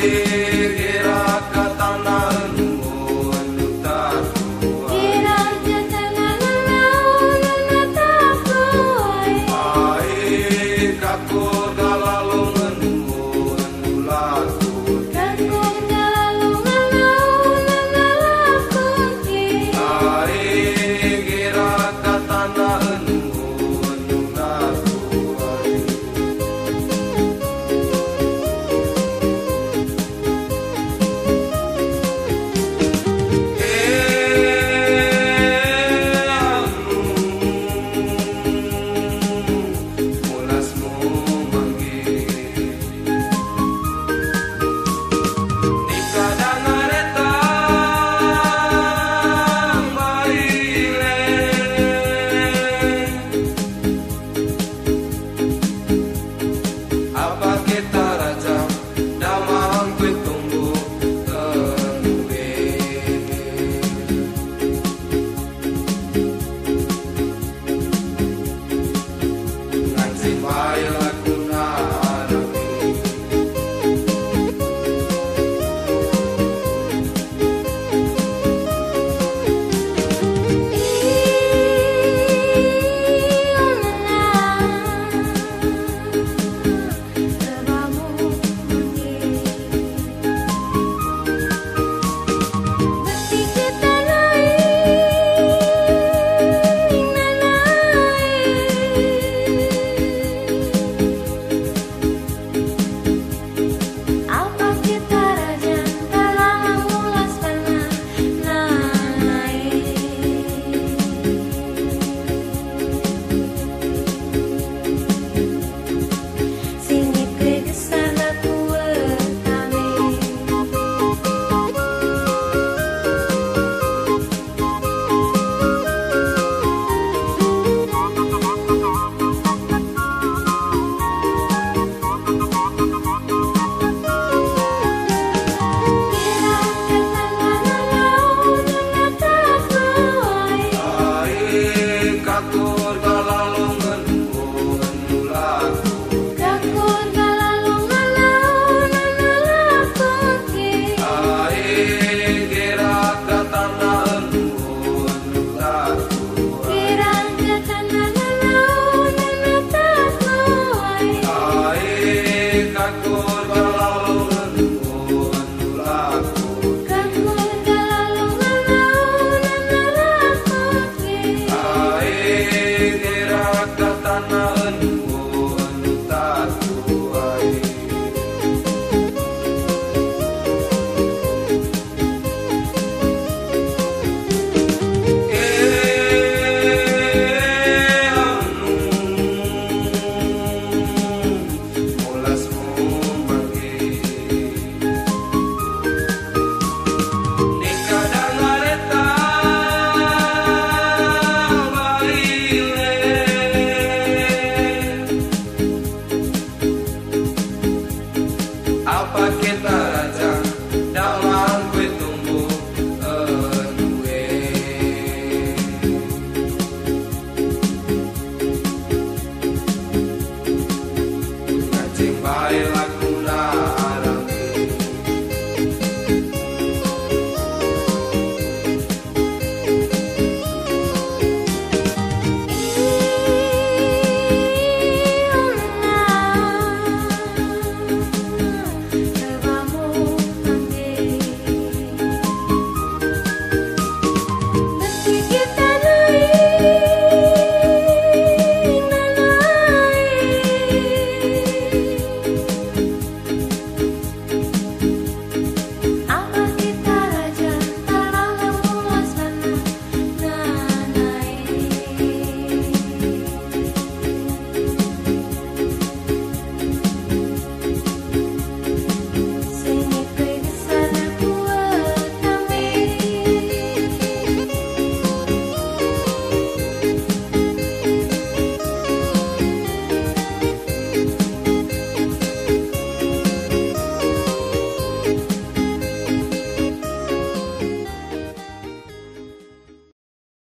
yeah.